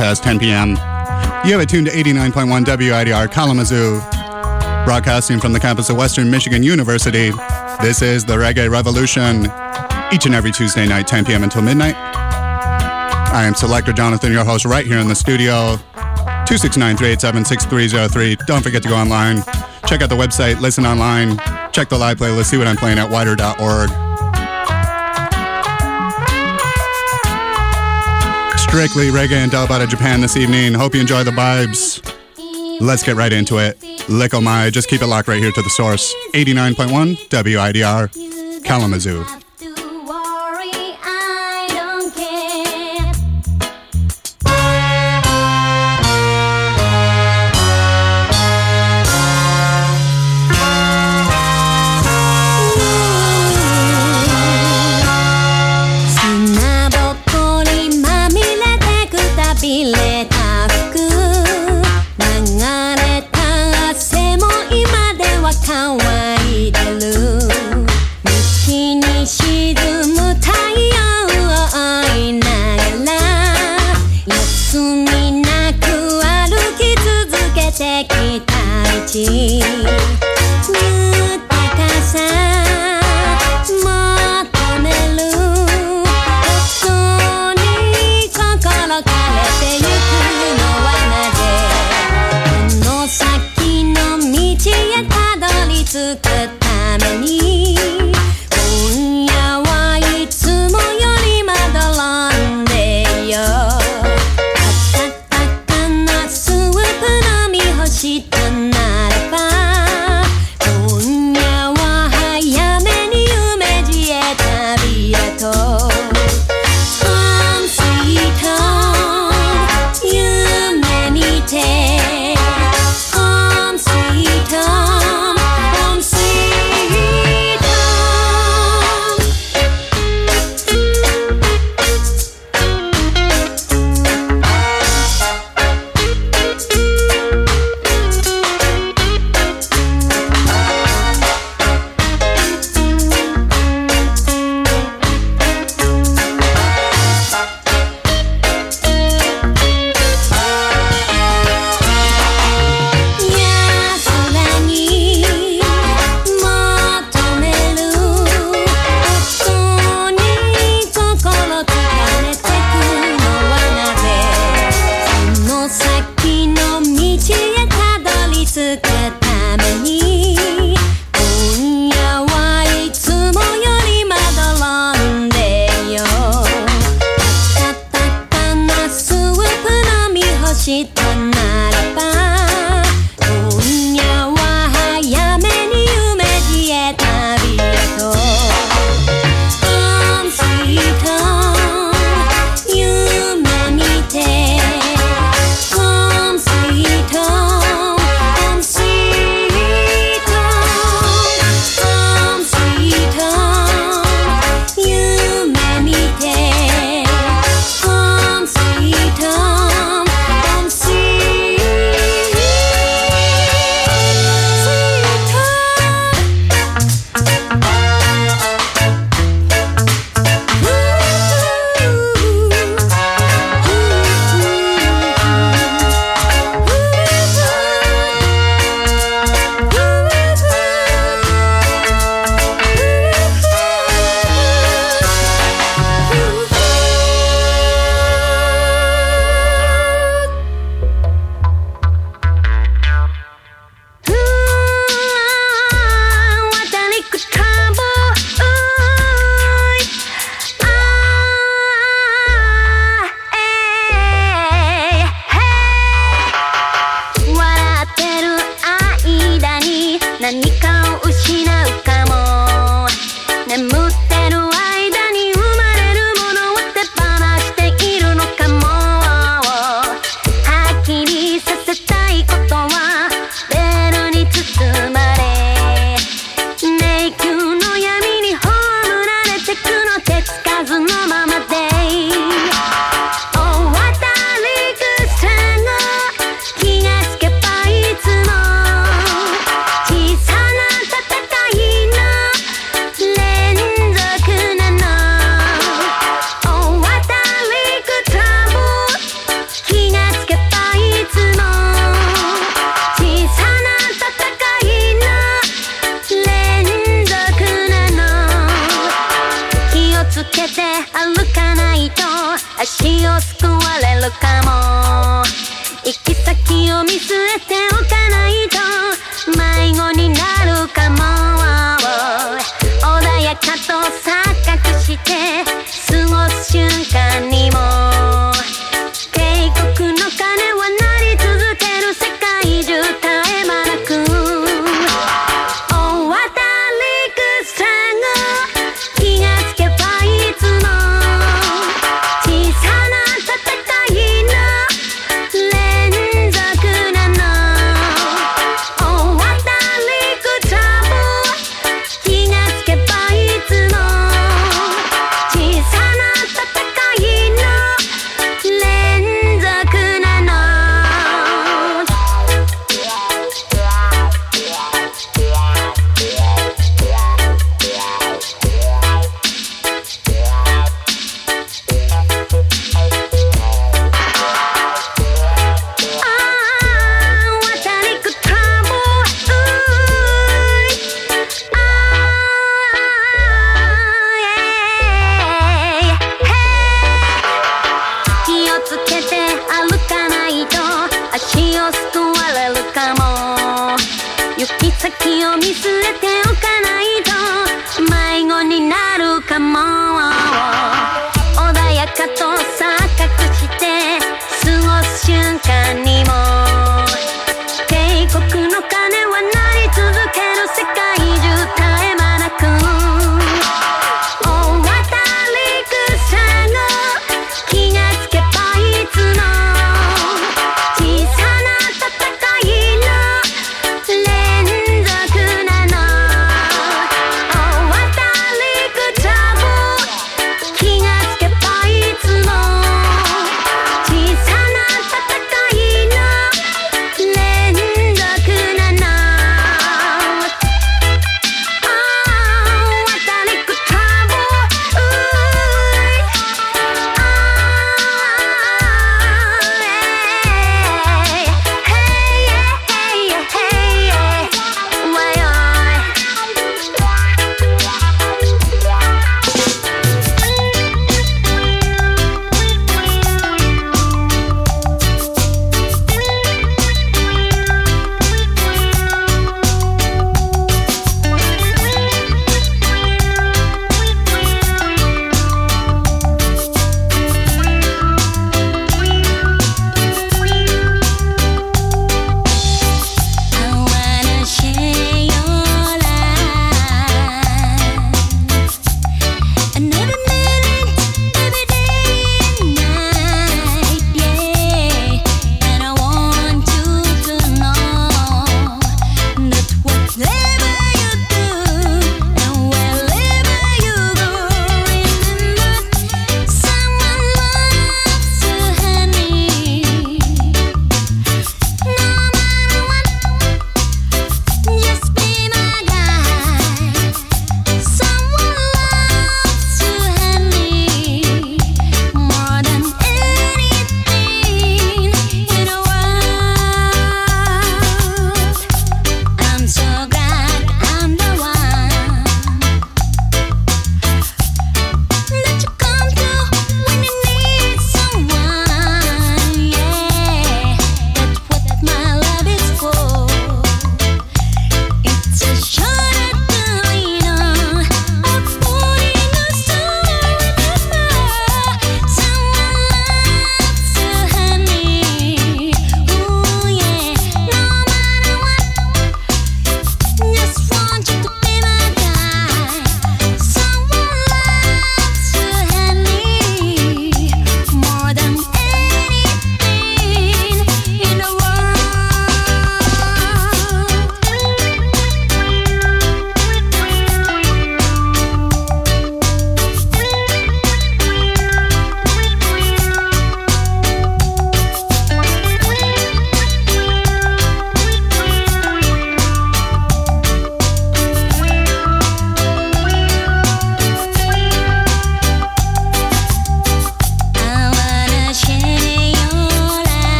past 10 p.m. You have it tuned to 89.1 WIDR Kalamazoo, broadcasting from the campus of Western Michigan University. This is the Reggae Revolution, each and every Tuesday night, 10 p.m. until midnight. I am Selector Jonathon, your host, right here in the studio. 269 387 6303. Don't forget to go online. Check out the website, listen online, check the live playlist, see what I'm playing at wider.org. strictly reggae and dub out of Japan this evening. Hope you enjoy the vibes. Let's get right into it. Likkle Mai, just keep it locked right here to the source. 89.1 WIDR, Kalamazoo.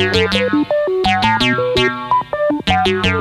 Thank you.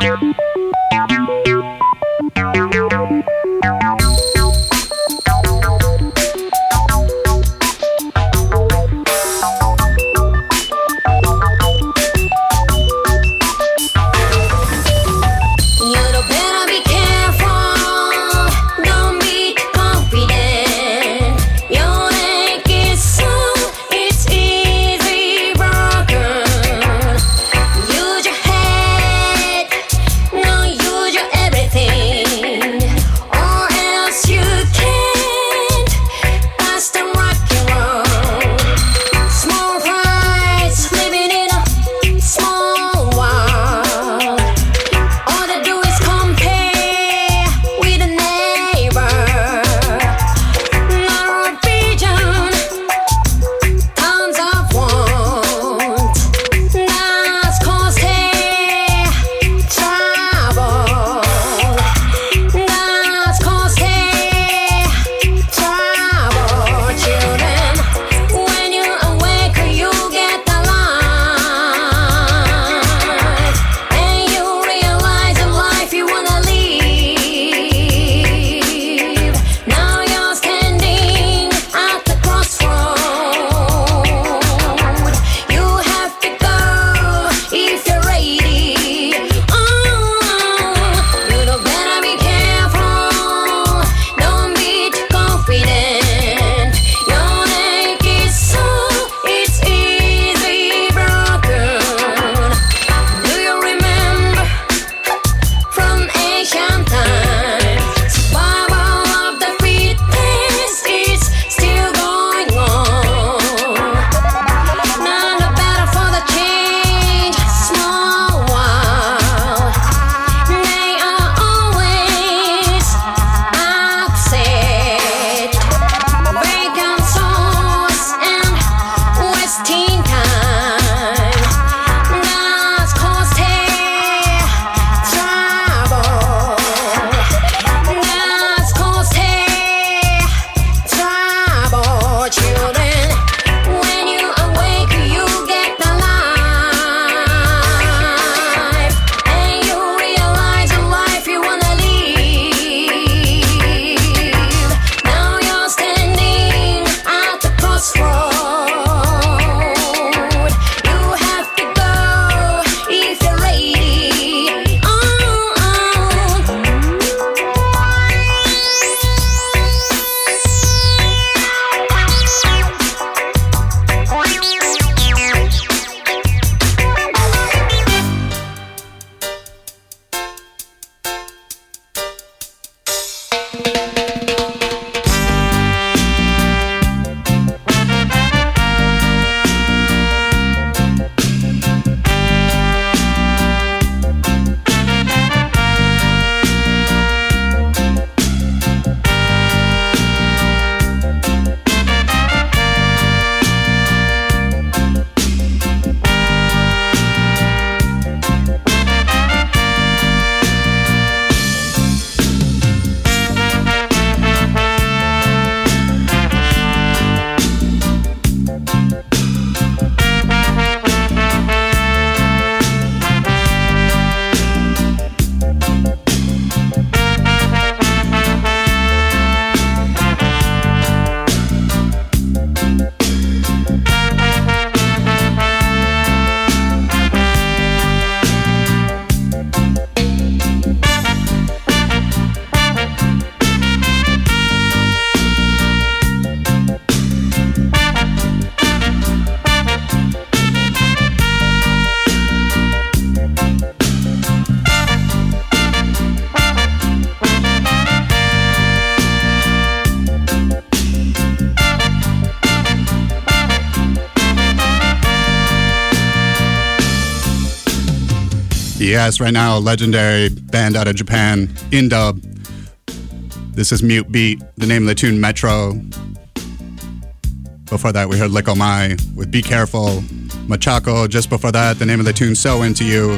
Yes, right now, a legendary band out of Japan, Indub. This is Mute Beat, the name of the tune Metro. Before that, we heard Likkle Mai with Be Careful. Machaco, just before that, the name of the tune So Into You.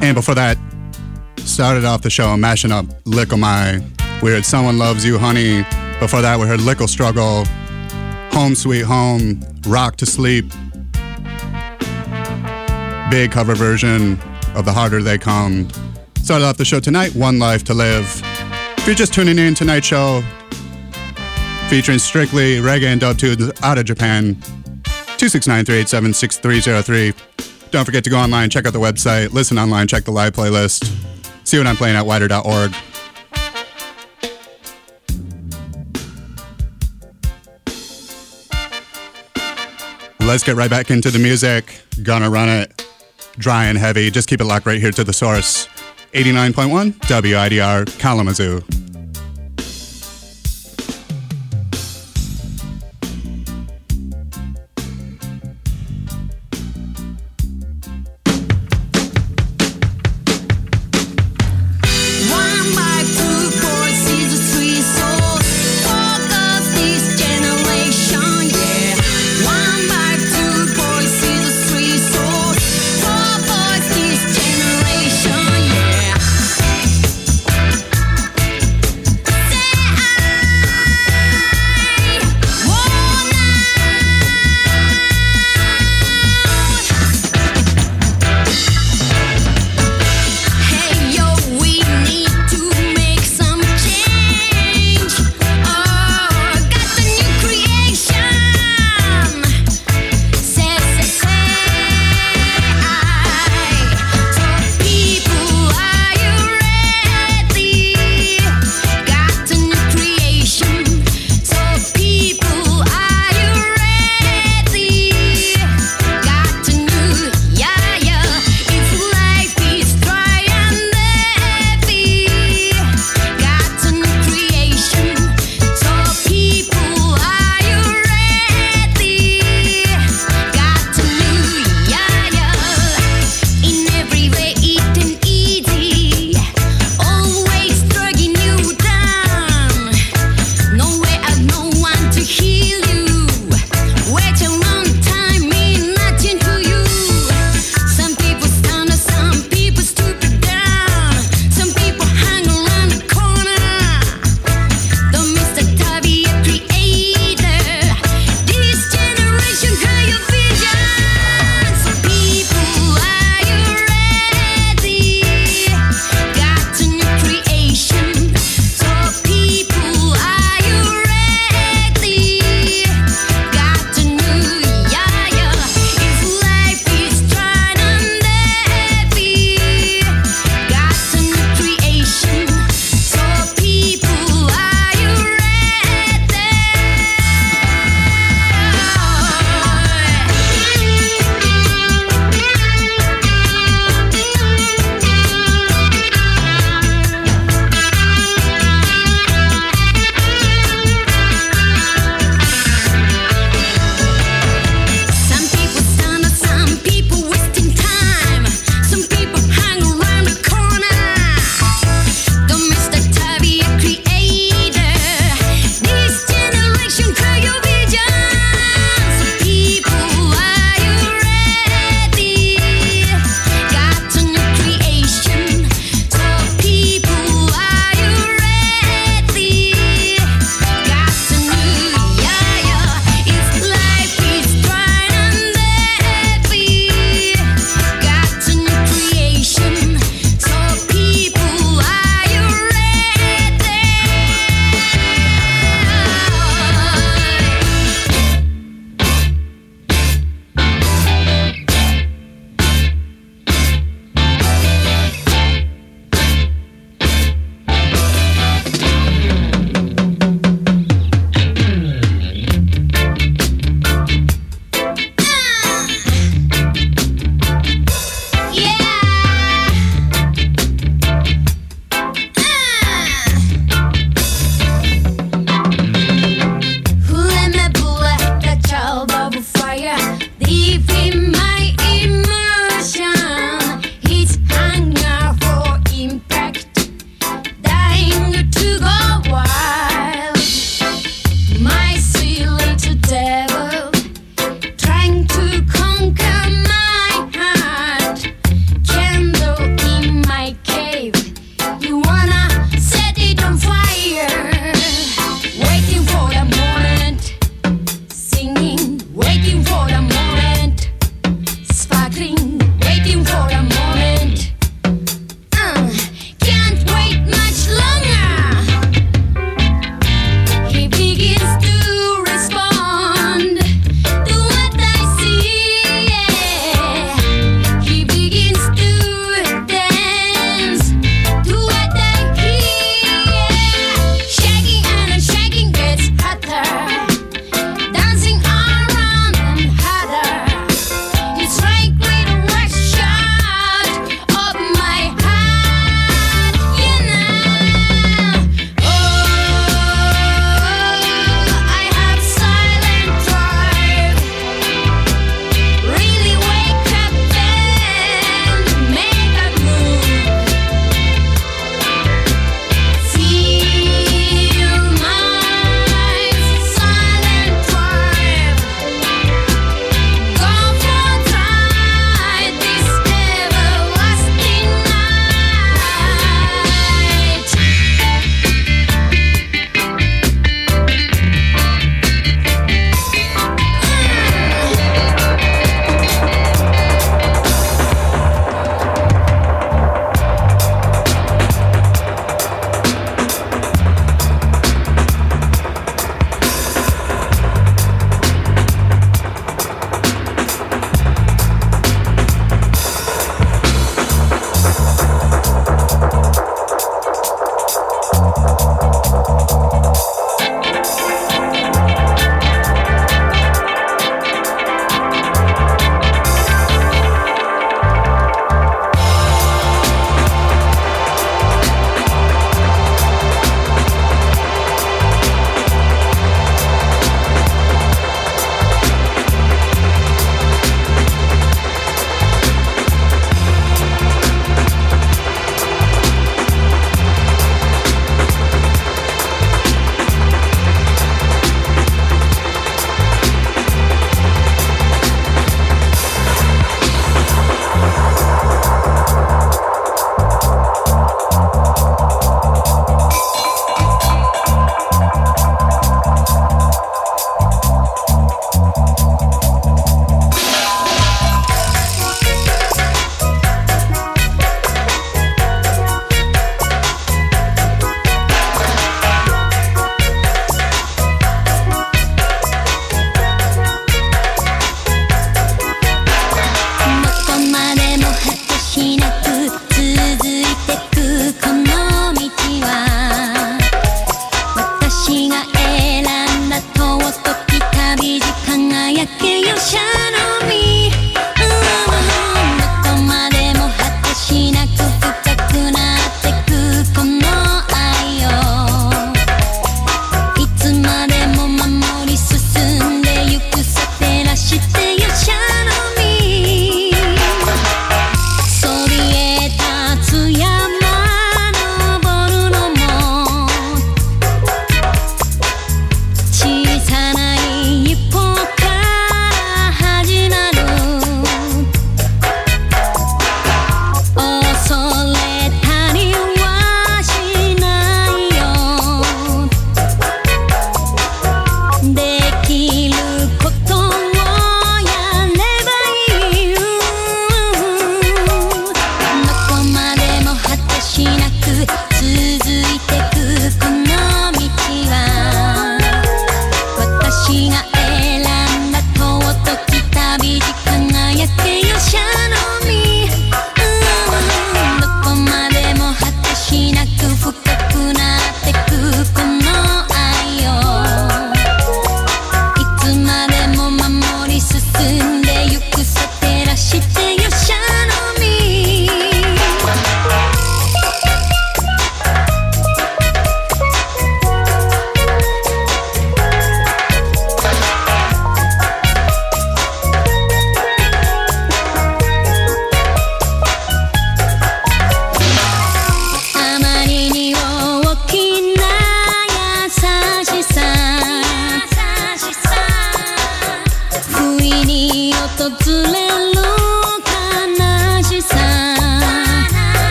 And before that, started off the show mashing up Likkle Mai. We heard Someone Loves You, Honey. Before that, we heard Likkle Struggle, Home Sweet Home, Rock to Sleep. Big cover version of The Harder They Come. Started off the show tonight, One Life to Live. If you're just tuning in, tonight's show featuring strictly reggae and dub tunes out of Japan. 269-387-6303. Don't forget to go online, check out the website, listen online, check the live playlist. See what I'm playing at wider.org. Let's get right back into the music. Gonna run it dry and heavy. Just keep it locked right here to the source. 89.1 WIDR Kalamazoo.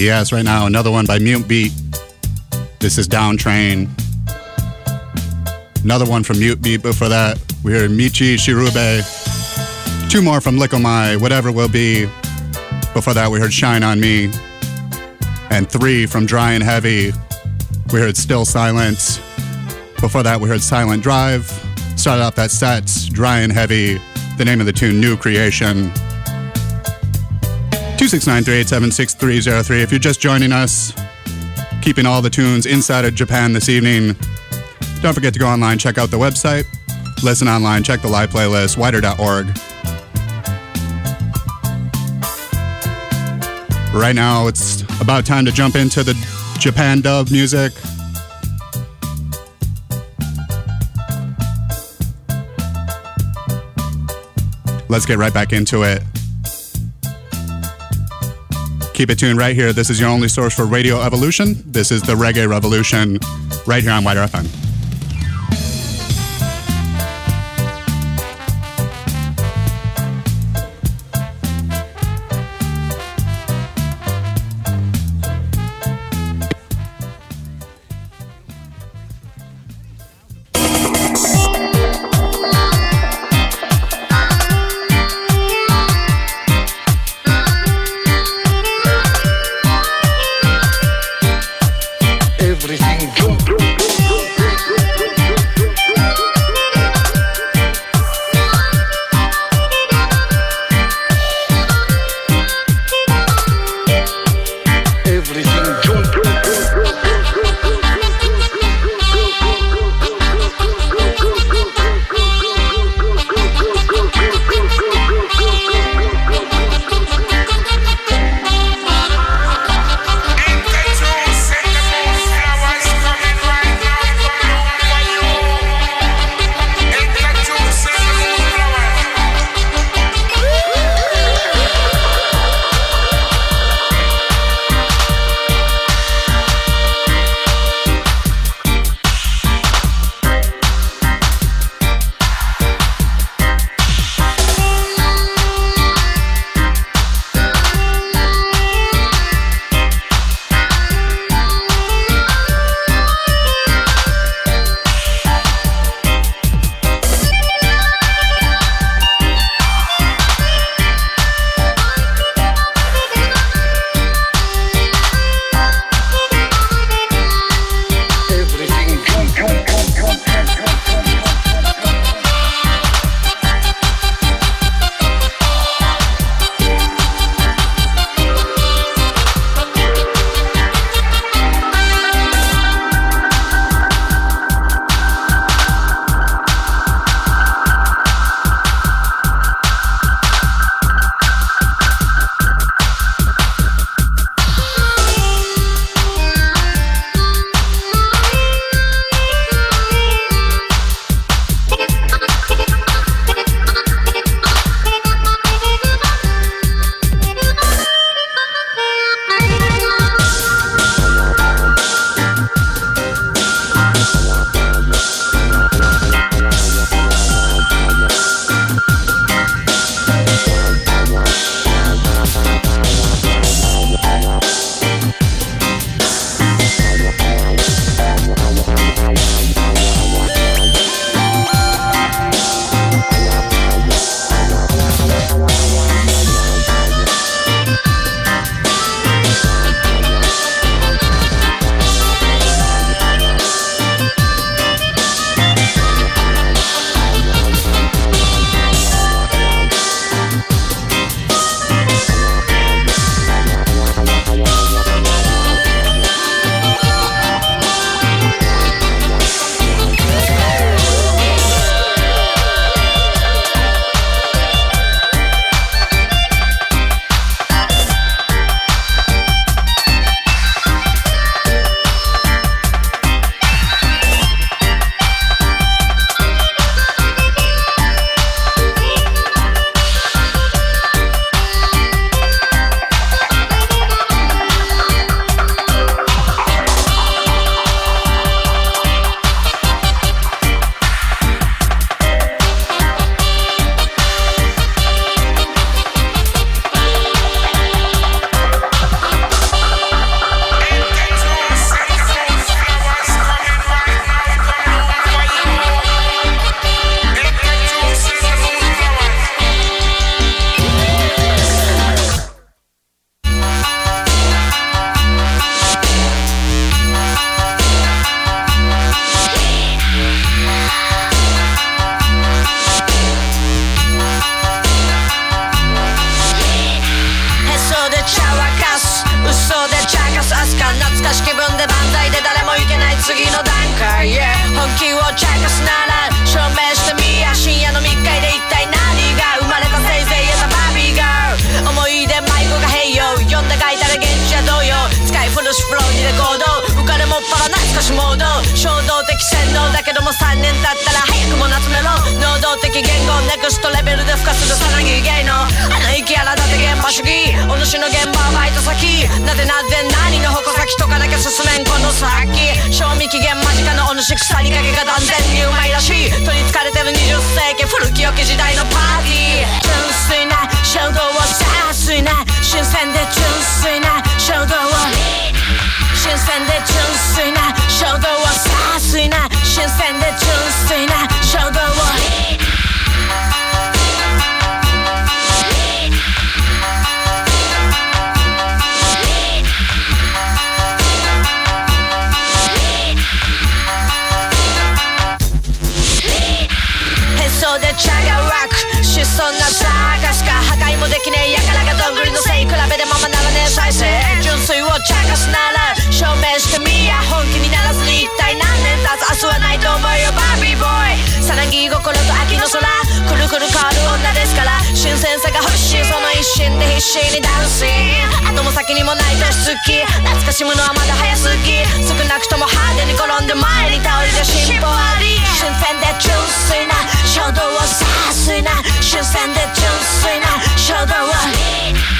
Yes, right now, another one by Mute Beat. This is Down Train. Another one from Mute Beat before that. We heard Michi Shirube. Two more from Likkle Mai, whatever will be. Before that, we heard Shine on Me. And three from Dry and Heavy. We heard Still Silence. Before that, we heard Silent Drive. Started off that set, Dry and Heavy. The name of the tune, New Creation. 269 If you're just joining us, keeping all the tunes inside of Japan this evening, don't forget to go online, check out the website, listen online, check the live playlist, widr.org. Right now, it's about time to jump into the Japan dub music. Let's get right back into it. Keep it tuned right here. This is your only source for Radio Evolution. This is the Reggae Revolution right here on WIDR FM. 粋を茶化すなら証明してみや本気にならずに一体何年経つ明日はないと思うよバービーボーイ。さなぎ心と秋の空。くるくる変わる女ですから。新鮮さが欲しいその一心で必死にダンシン。後も先にもない年月懐かしむのはまだ早すぎ。少なくとも派手に転んで前に倒れて進歩あり。新鮮で純粋な。衝動をさすな。新鮮で純粋な。衝動を。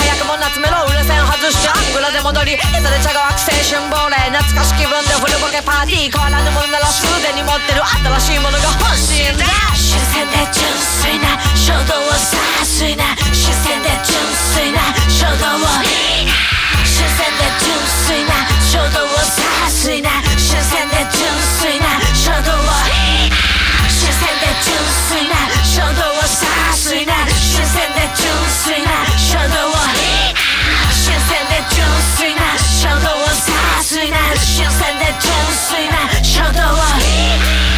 も夏メロ裏線外してアングラで戻りヘタで茶が湧く青春亡霊懐かし気分でフルボケパーティー変わらぬものならすでに持ってる新しいものが欲しいんだ新鮮で純粋な衝動をさすな新鮮で純粋な衝動を新鮮で純粋な衝動をさすな新鮮で純粋な衝動を新鮮で純粋な衝動をさすな新鮮で純粋な衝動をすな新鮮で純粋な衝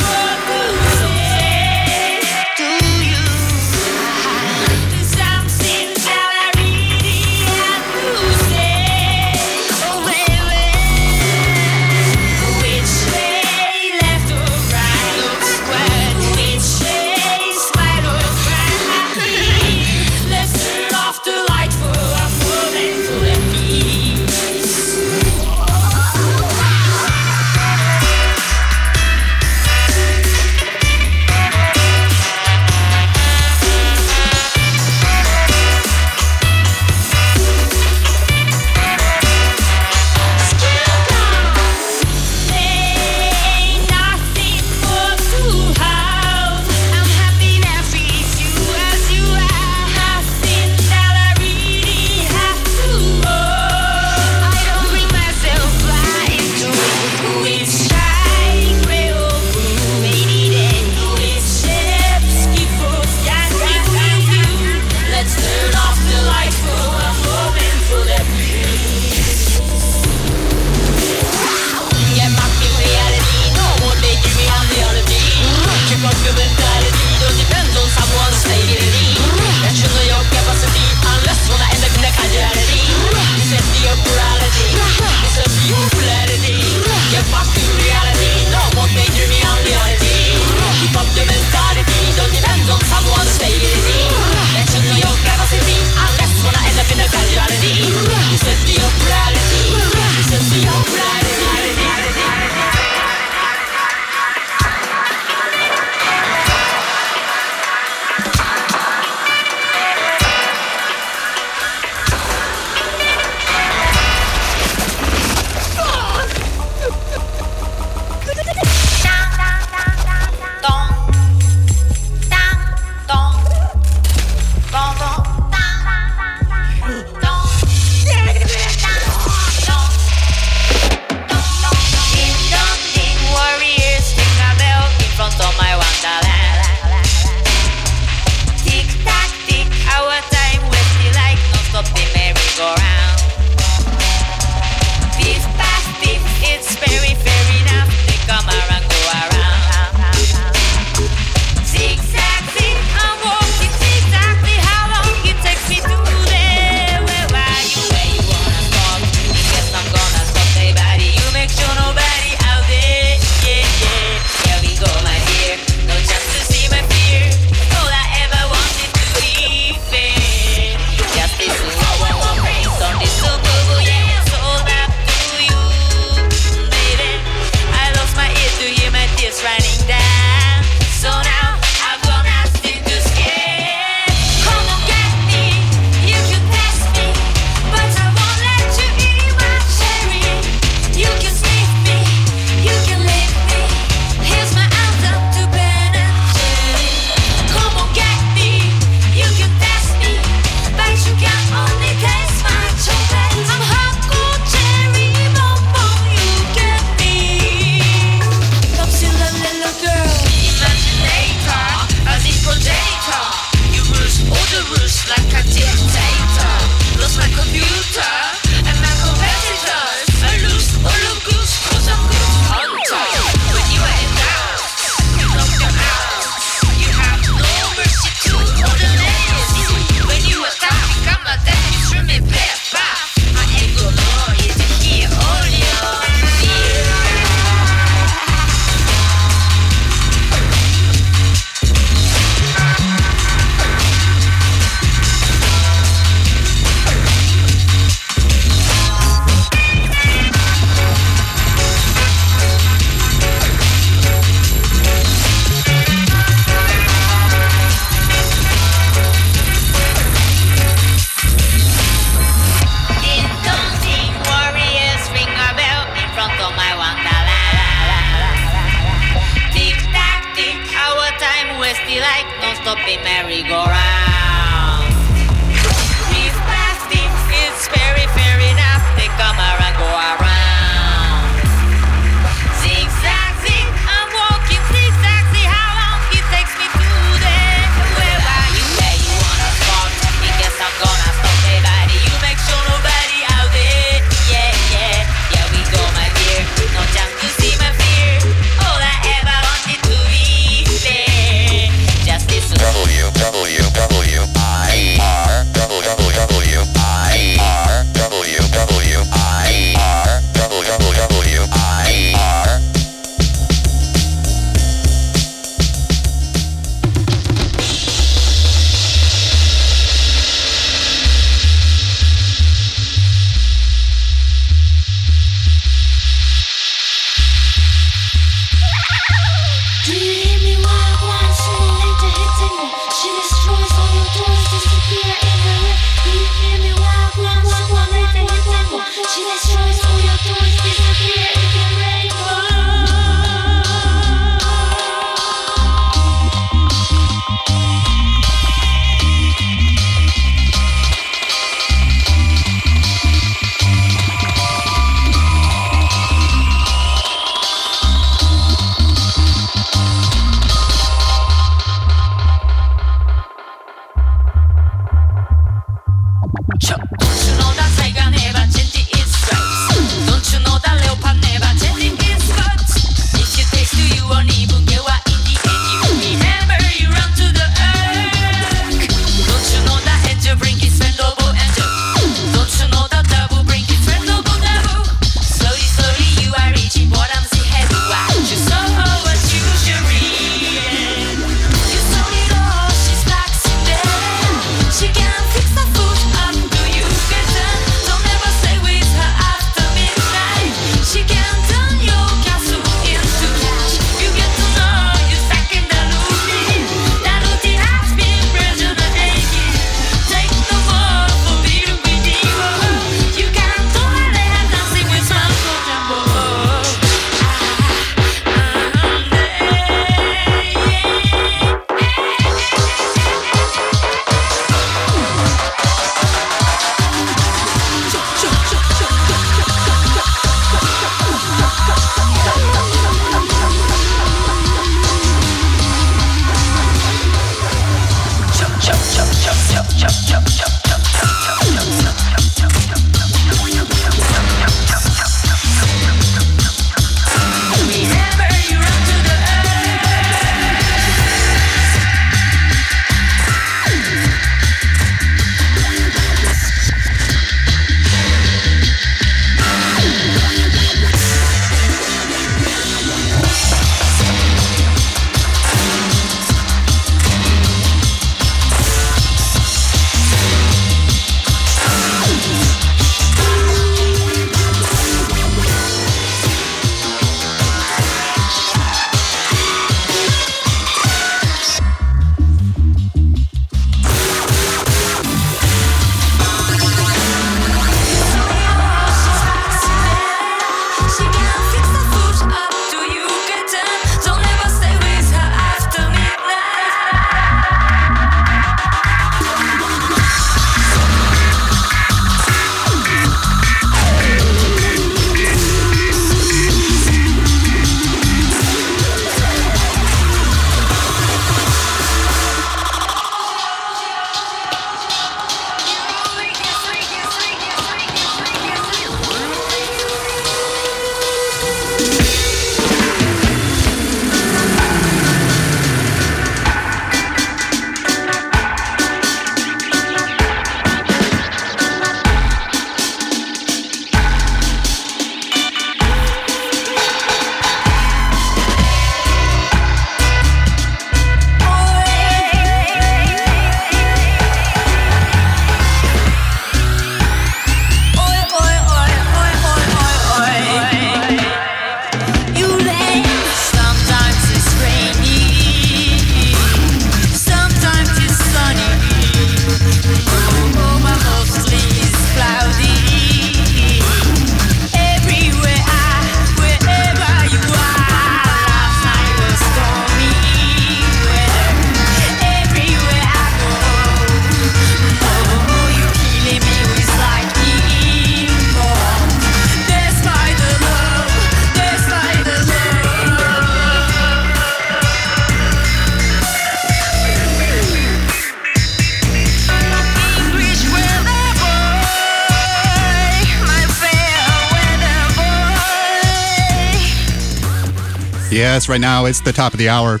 Right now it's the top of the hour.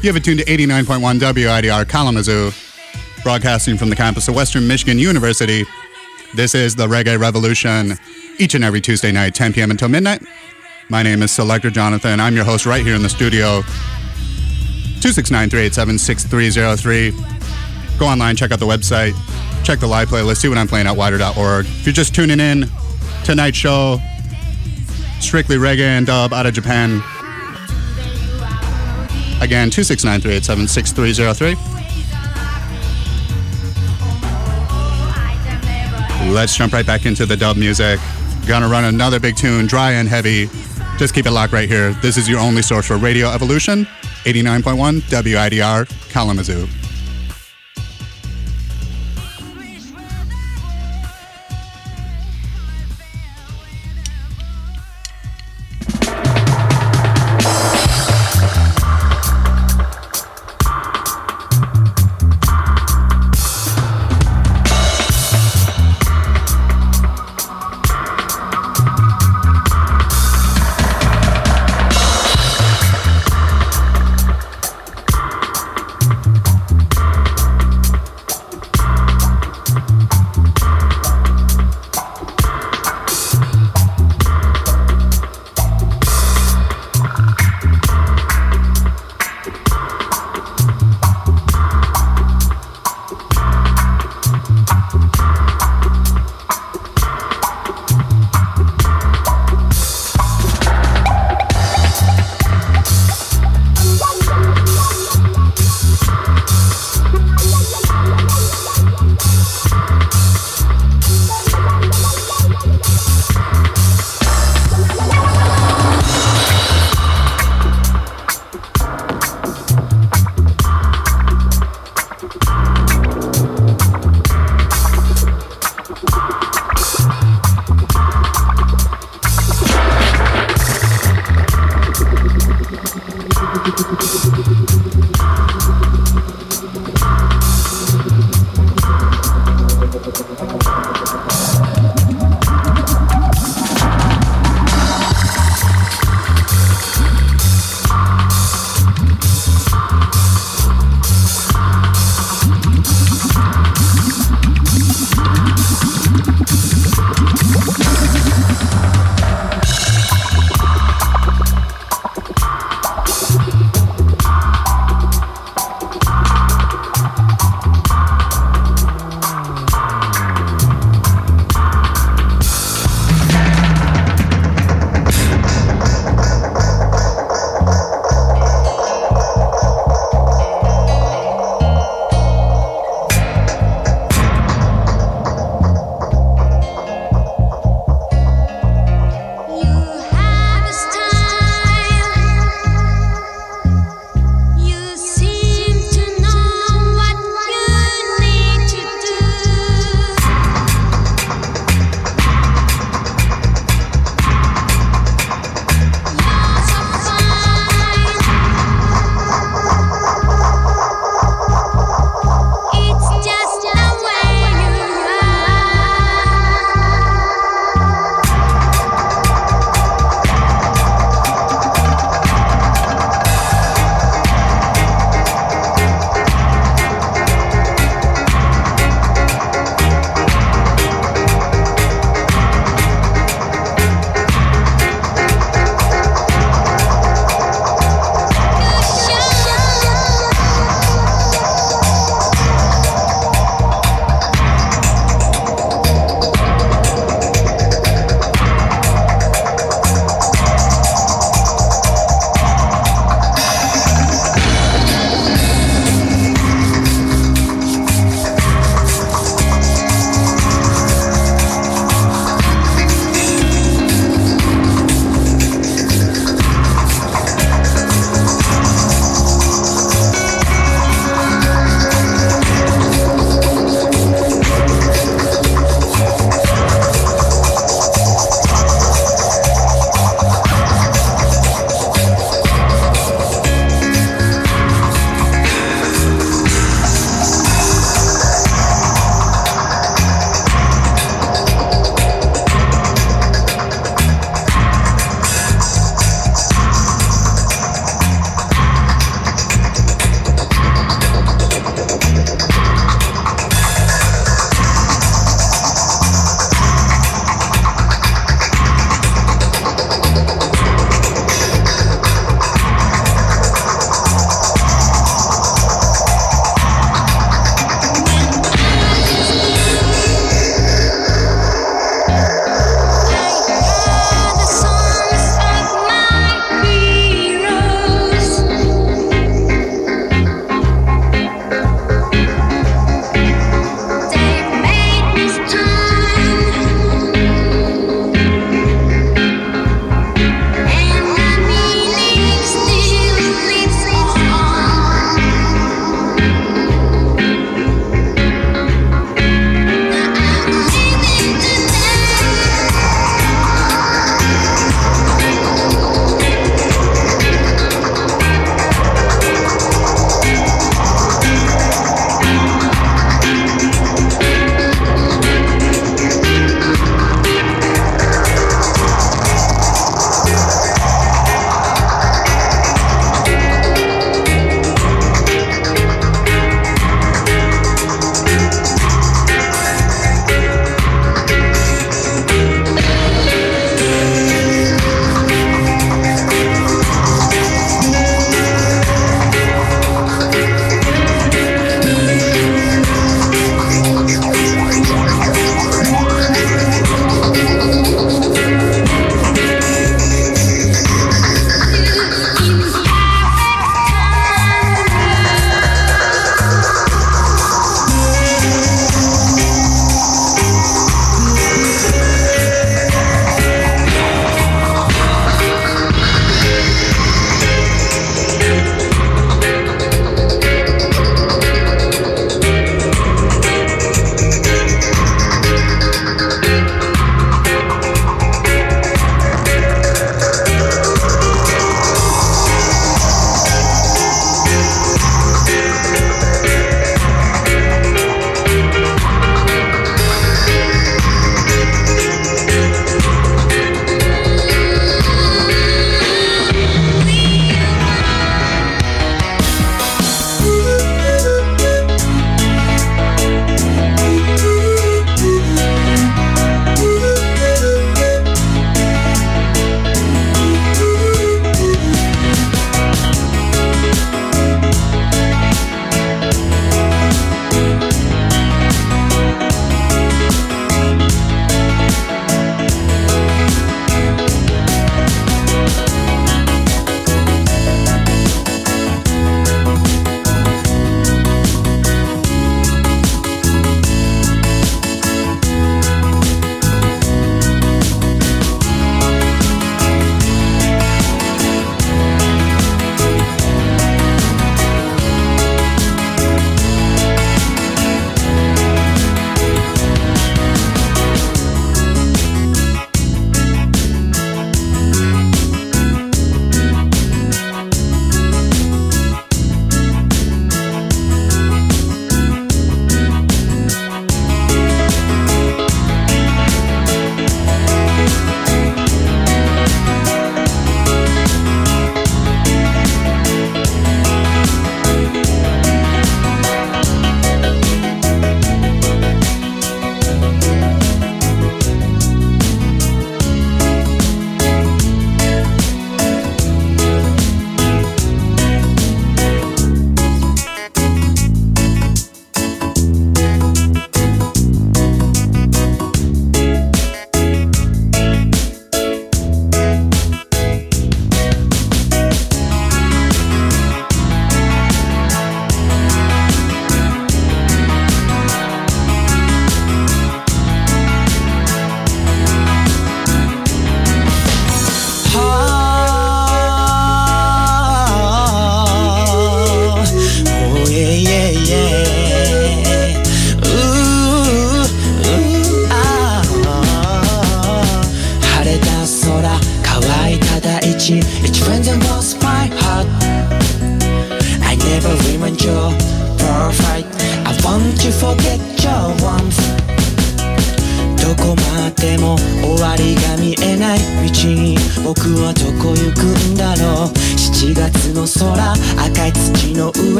You have it tuned to 89.1 WIDR Kalamazoo, broadcasting from the campus of Western Michigan University. This is the Reggae Revolution, each and every Tuesday night, 10 p.m. until midnight. My name is Selector Jonathon. I'm your host right here in the studio. 269 387 6303. Go online, check out the website, check the live playlist, see what I'm playing at widr.org. If you're just tuning in, tonight's show, strictly reggae and dub out of Japan. Again, 269 387 6303. Let's jump right back into the dub music. Gonna run another big tune, dry and heavy. Just keep it locked right here. This is your only source for Reggae Revolution, 89.1 WIDR Kalamazoo.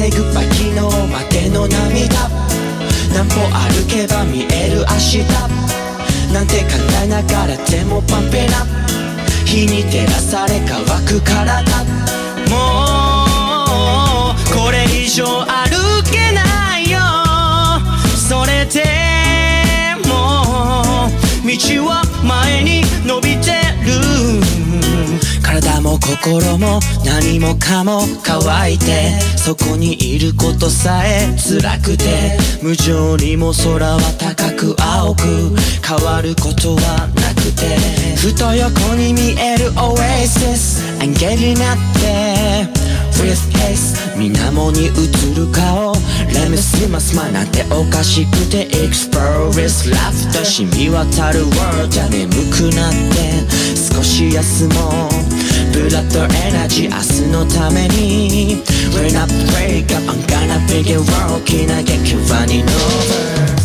Say goodbye 心も何もかも乾いてそこにいることさえ辛くて無情にも空は高く青く変わることはなくてふと横に見える Oasis I'm getting at there briefcase 水面に映る顔レムスマスマなんておかしくて Explorers ラフと染み渡る world じゃ眠くなって少し休もう ブラッドエナジー明日のために When I break up I'm gonna pick it wrong 大きな激場に Over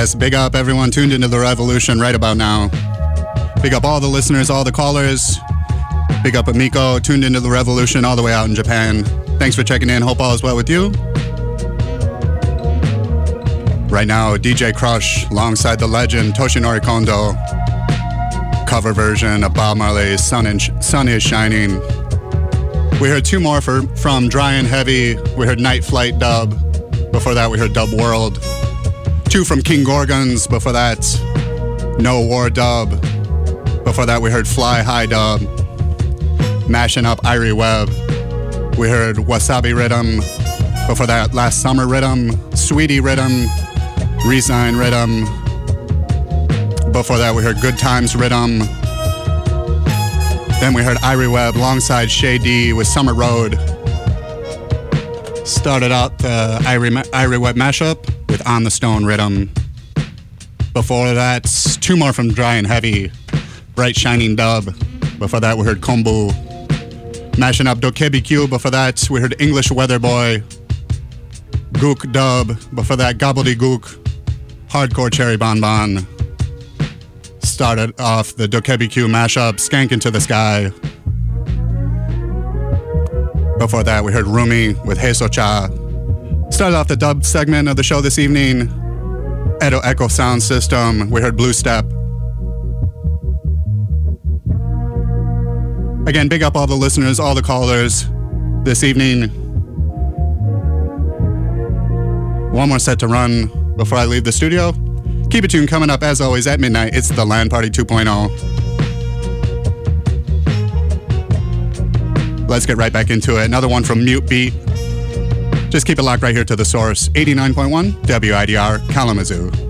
Yes, big up everyone tuned into the revolution right about now. Big up all the listeners, all the callers. Big up Amiko, tuned into the revolution all the way out in Japan. Thanks for checking in. Hope all is well with you. Right now, DJ Krush alongside the legend Toshinori Kondo. Cover version of Bob Marley's Sun, Sh- Sun is Shining. We heard two more for, from Dry and Heavy. We heard Night Flight dub. Before that, we heard Dub World. Two from King Gorgons. Before that, No War dub. Before that, we heard Fly High dub. Mashing up Irie Web. We heard Wasabi Riddim. Before that, Last Summer Riddim. Sweetie Riddim. Resign Riddim. Before that, we heard Good Times Riddim. Then we heard Irie Web alongside Shea D with Summer Road. Started out the Irie, Irie Web mashup with On the Stone Riddim. Before that, two more from Dry and Heavy. Bright Shining Dub. Before that, we heard Kombu. Mashing up Dokkebi Q. Before that, we heard English Weather Boy. Gook Dub. Before that, Gobbledygook. Hardcore Cherry Bon Bon. Started off the Dokkebi Q mashup, Skank Into the Sky. Before that, we heard Rumi with Heso Cha. Started off the dub segment of the show this evening. Edo Echo Sound System. We heard Blue Step. Again, big up all the listeners, all the callers this evening. One more set to run before I leave the studio. Keep it tuned coming up as always at midnight. It's the Land Party oh. 2.0. Let's get right back into it. Another one from Mute Beat. Just keep it locked right here to the source 89.1 WIDR Kalamazoo.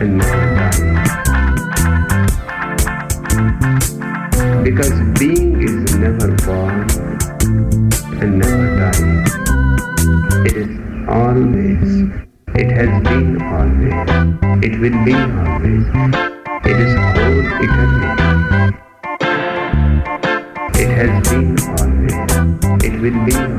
and never. Because being is never born and never dies. It is always, it has been always, it will be always, it is all eternity. It has been always, it will be always.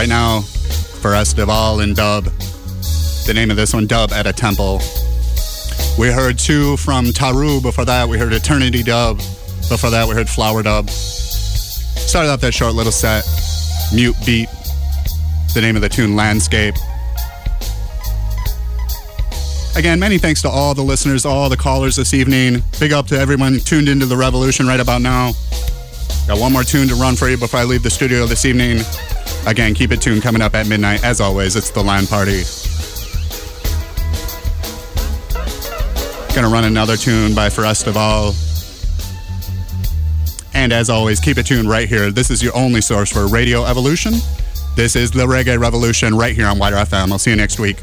right now for us, Duval and Dub. The name of this one, Dub at a Temple. We heard two from Taru. Before that, we heard Eternity Dub. Before that, we heard Flower Dub. Started off that short little set, Mute Beat. The name of the tune, Landscape. Again, many thanks to all the listeners, all the callers this evening. Big up to everyone tuned into the revolution right about now. Got one more tune to run for you before I leave the studio this evening. Again, keep it tuned coming up at midnight. As always, it's the line Party. Gonna run another tune by Forrest of all, And as always, keep it tuned right here. This is your only source for Radio Evolution. This is the Reggae Revolution right here on WIDR FM. I'll see you next week.